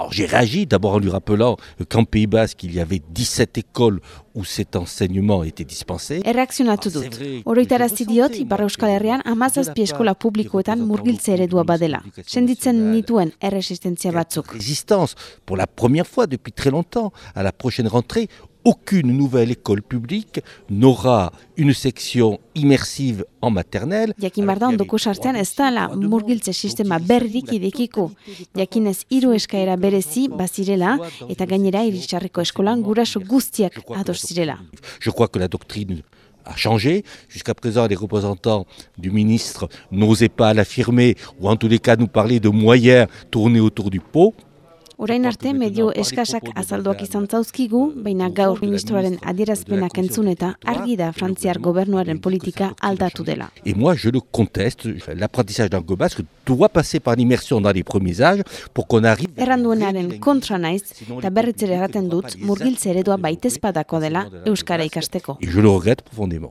Alors j'ai réagi d'abord en lui rappelant qu'en Pays Basque, il y avait 17 écoles où cet enseignement était dispensé. Erreakzionatu dut. Oroitarazi diot, Ipar Euskal Herrian amazazpi eskola publikoetan murgiltze eredua badela. Senditzen nituen erresistentzia batzuk. Résistance, pour la première fois depuis très longtemps, à la prochaine rentrée, aucune nouvelle école publique n'aura une section immersive en maternelle. Jakin bar da ondoko sartzean ez dela murgiltze sistema berrik idekiko. Jakinez hiru eskaera berezi bazirela eta gainera irisarriko eskolan guraso guztiak ados zirela. Je crois que la doctrine a changé. Jusqu'à présent, les représentants du ministre n'osaient pas l'affirmer ou en tous les cas nous parler de moyens tournés autour du pot. Orain arte medio eskasak azalduak izan zauzkigu, baina gaur ministroaren adierazpenak entzun eta argi da Frantziar gobernuaren politika aldatu dela. Et moi, je le conteste. L'apprentissage d'un basque doit passer par l'immersion dans les premiers âges pour qu'on arrive... Erranduenaren kontra naiz, eta berritzere erraten dut, murgiltze eredua baitezpadakoa dela Euskara ikasteko. Et je le regrette profondément.